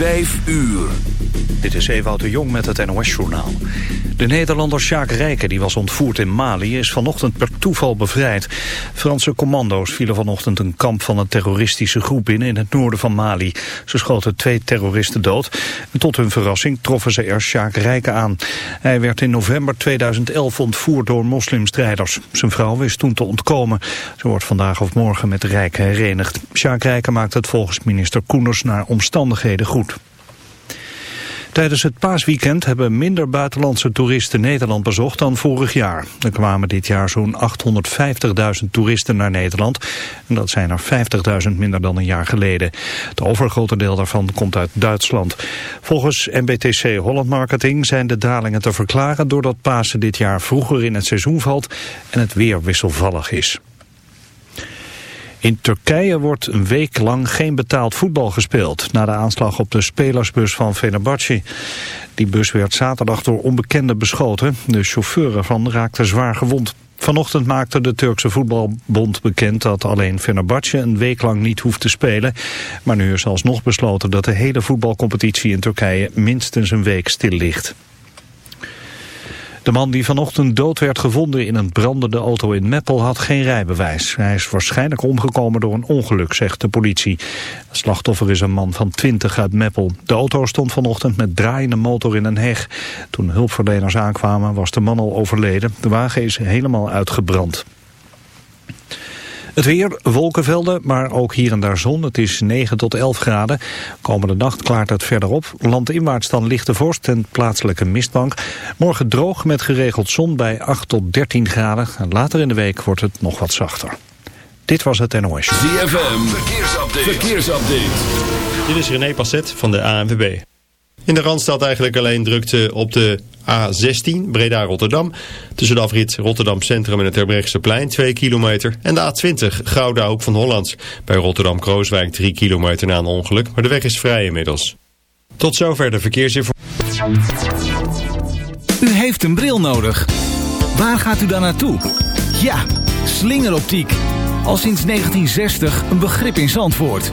Vijf uur. Dit is Ewout de Jong met het NOS-journaal. De Nederlander Sjaak Rijken, die was ontvoerd in Mali, is vanochtend per toeval bevrijd. Franse commando's vielen vanochtend een kamp van een terroristische groep binnen in het noorden van Mali. Ze schoten twee terroristen dood. Tot hun verrassing troffen ze er Sjaak Rijken aan. Hij werd in november 2011 ontvoerd door moslimstrijders. Zijn vrouw wist toen te ontkomen. Ze wordt vandaag of morgen met Rijken herenigd. Sjaak Rijken maakt het volgens minister Koeners naar omstandigheden goed. Tijdens het paasweekend hebben minder buitenlandse toeristen Nederland bezocht dan vorig jaar. Er kwamen dit jaar zo'n 850.000 toeristen naar Nederland. En dat zijn er 50.000 minder dan een jaar geleden. Het overgrote deel daarvan komt uit Duitsland. Volgens MBTC Holland Marketing zijn de dalingen te verklaren... doordat Pasen dit jaar vroeger in het seizoen valt en het weer wisselvallig is. In Turkije wordt een week lang geen betaald voetbal gespeeld... na de aanslag op de spelersbus van Fenerbahce. Die bus werd zaterdag door onbekenden beschoten. De chauffeur ervan raakte zwaar gewond. Vanochtend maakte de Turkse voetbalbond bekend dat alleen Fenerbahce een week lang niet hoeft te spelen. Maar nu is alsnog besloten dat de hele voetbalcompetitie in Turkije minstens een week stil ligt. De man die vanochtend dood werd gevonden in een brandende auto in Meppel had geen rijbewijs. Hij is waarschijnlijk omgekomen door een ongeluk, zegt de politie. Het slachtoffer is een man van 20 uit Meppel. De auto stond vanochtend met draaiende motor in een heg. Toen hulpverleners aankwamen was de man al overleden. De wagen is helemaal uitgebrand. Het weer, wolkenvelden, maar ook hier en daar zon. Het is 9 tot 11 graden. Komende nacht klaart het verder op. Landinwaarts dan lichte vorst en plaatselijke mistbank. Morgen droog met geregeld zon bij 8 tot 13 graden. En later in de week wordt het nog wat zachter. Dit was het NOS. ZFM, verkeersupdate. verkeersupdate. Dit is René Passet van de ANWB. In de Randstad eigenlijk alleen drukte op de A16 Breda-Rotterdam. Tussen de afrit Rotterdam Centrum en het Terbrechtseplein 2 kilometer. En de A20 Gouda Hoek van Holland. Bij Rotterdam-Krooswijk 3 kilometer na een ongeluk. Maar de weg is vrij inmiddels. Tot zover de verkeersinformatie. U heeft een bril nodig. Waar gaat u dan naartoe? Ja, slingeroptiek. Al sinds 1960 een begrip in Zandvoort.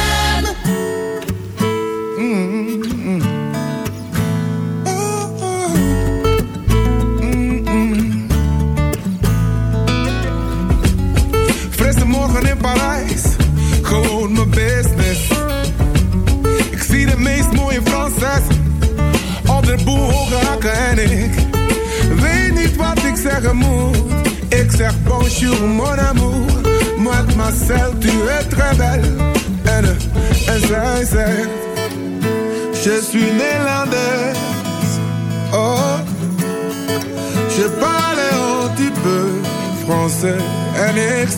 sur mon amour. Moi de ma selle, tu es très belle. N, S, S, Je suis néerlandaise. Oh, je parle un petit peu français. N, X,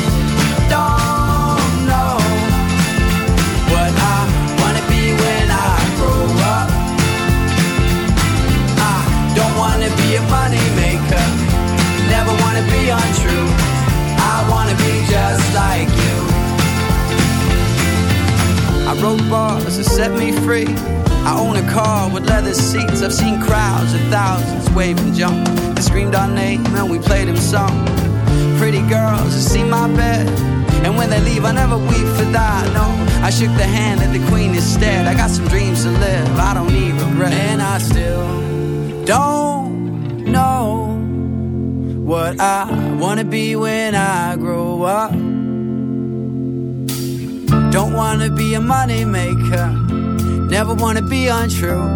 Thousands wave and jump and screamed our name and we played him song. Pretty girls that see my bed. And when they leave, I never weep for that. No, I shook the hand that the queen instead. I got some dreams to live. I don't need regret. And I still don't know what I wanna be when I grow up. Don't wanna be a money maker. Never wanna be untrue.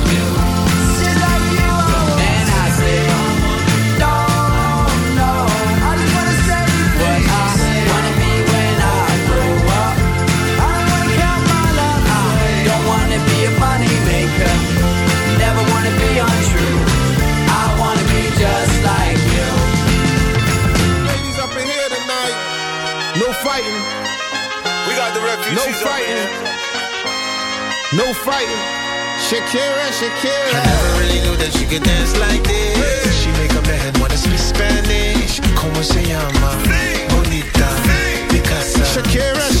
fighting. We got the refugees. No fighting. No fighting. Shakira, Shakira. I never really knew that she could dance like this. She make a man wanna speak Spanish. Como se llama? Bonita. Picasa. Shakira, Shakira.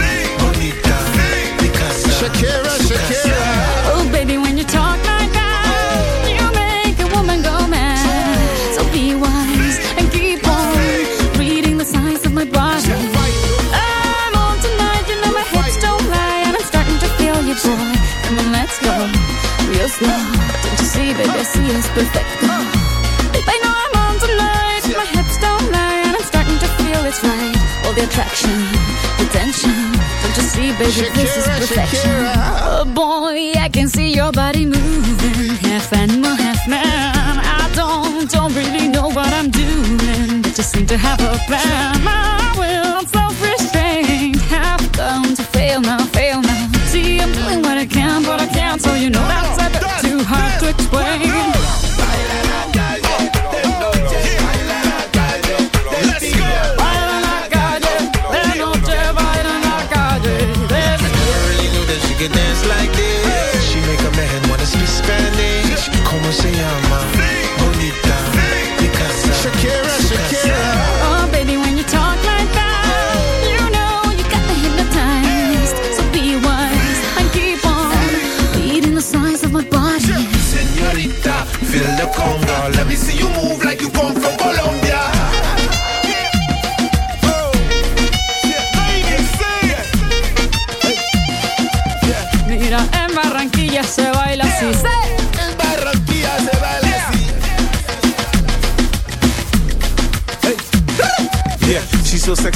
I see it's perfect. Uh, Babe, I know I'm on tonight, my hips don't lie, and I'm starting to feel it's right. All the attraction, the tension. Don't you see, baby, this is perfection. Shakira. Oh boy, I can see your body moving, half animal, half man. I don't, don't really know what I'm doing, but just seem to have a plan.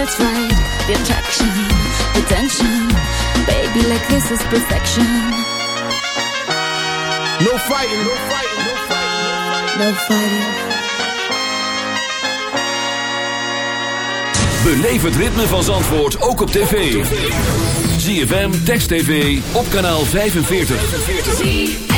it's right. The attraction, the tension. Baby, like this is perfection. No fighting, no fighting, no fighting. No fighting. Beleef het ritme van Zandvoort ook op tv. ZFM, Text TV, op kanaal 45.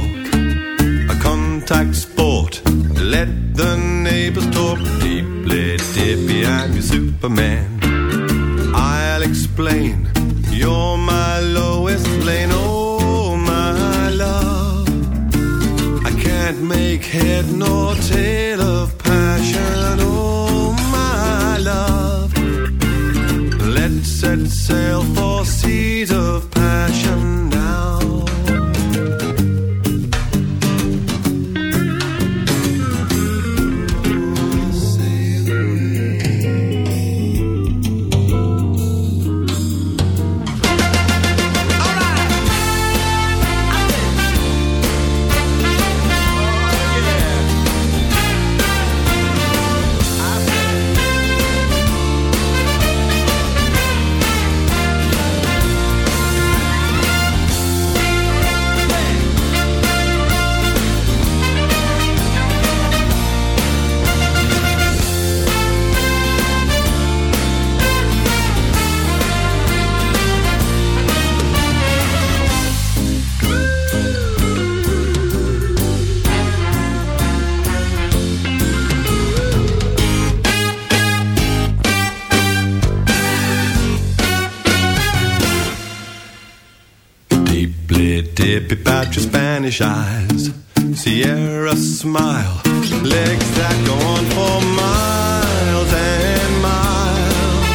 a smile, legs that go on for miles and miles.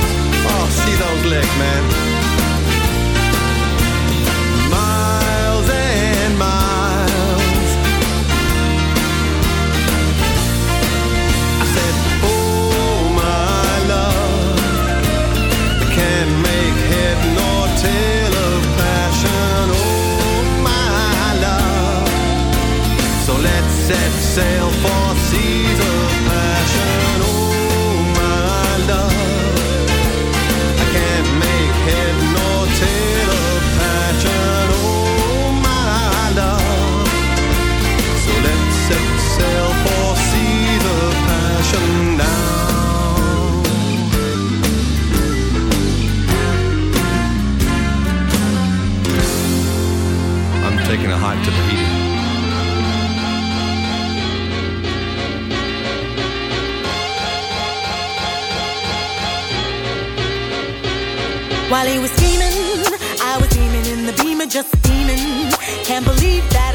Oh, see those legs, man. While he was steaming, I was steaming in the beamer, just steaming. Can't believe that.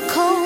your cold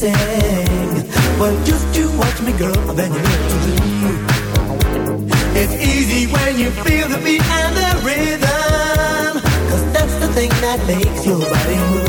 sing. Well, just you watch me, girl, then you know what to do. It's easy when you feel the beat and the rhythm, cause that's the thing that makes your body move.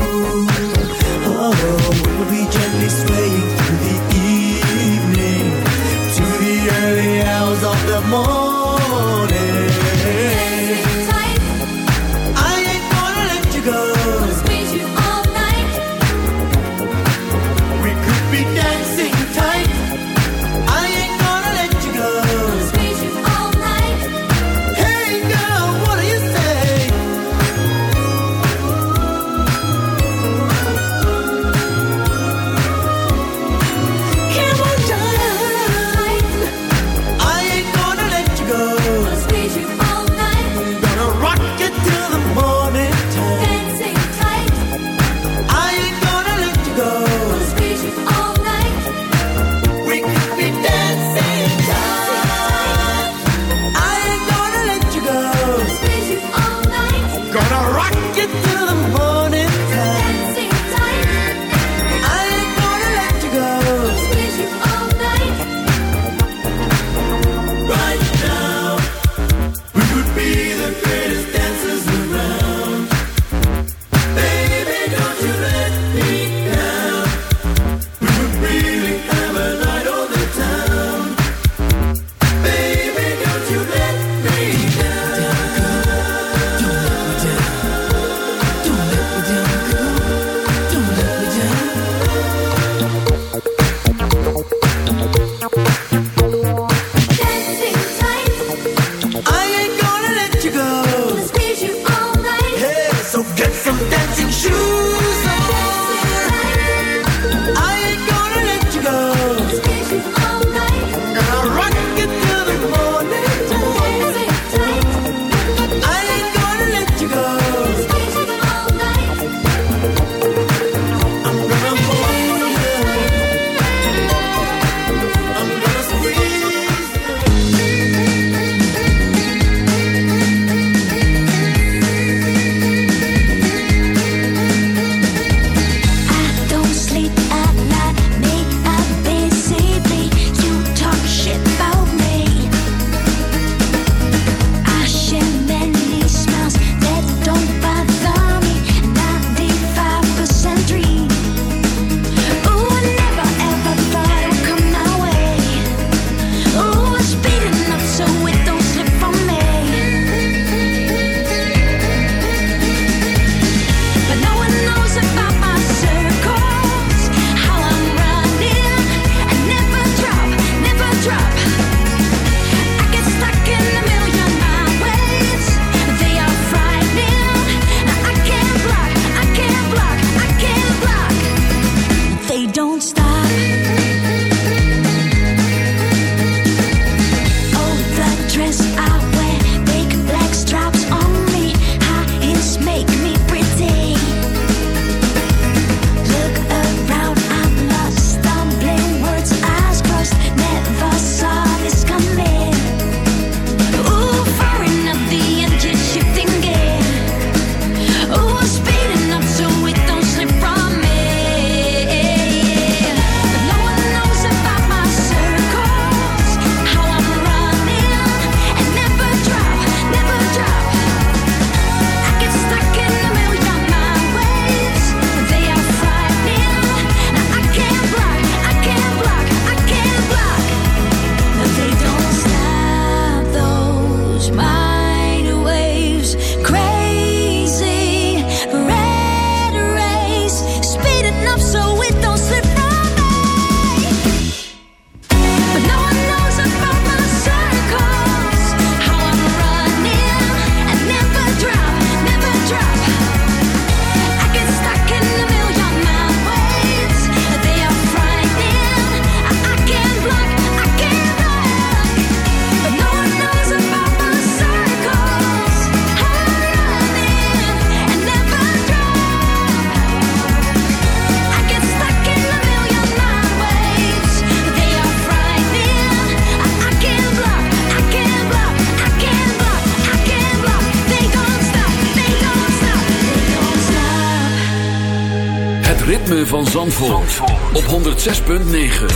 106.9.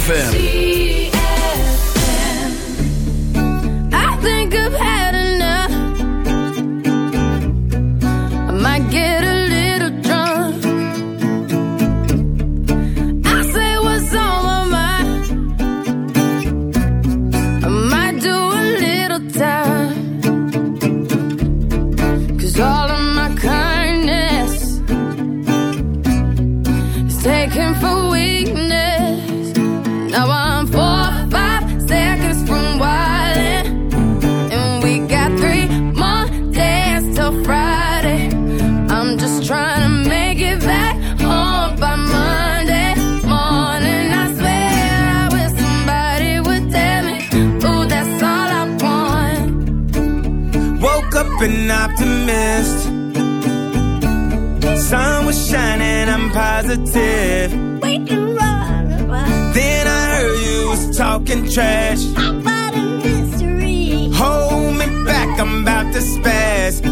FM. an optimist. Sun was shining, I'm positive. We can run. Then I heard you was talking trash. How about a mystery? Hold me back, I'm about to spaz.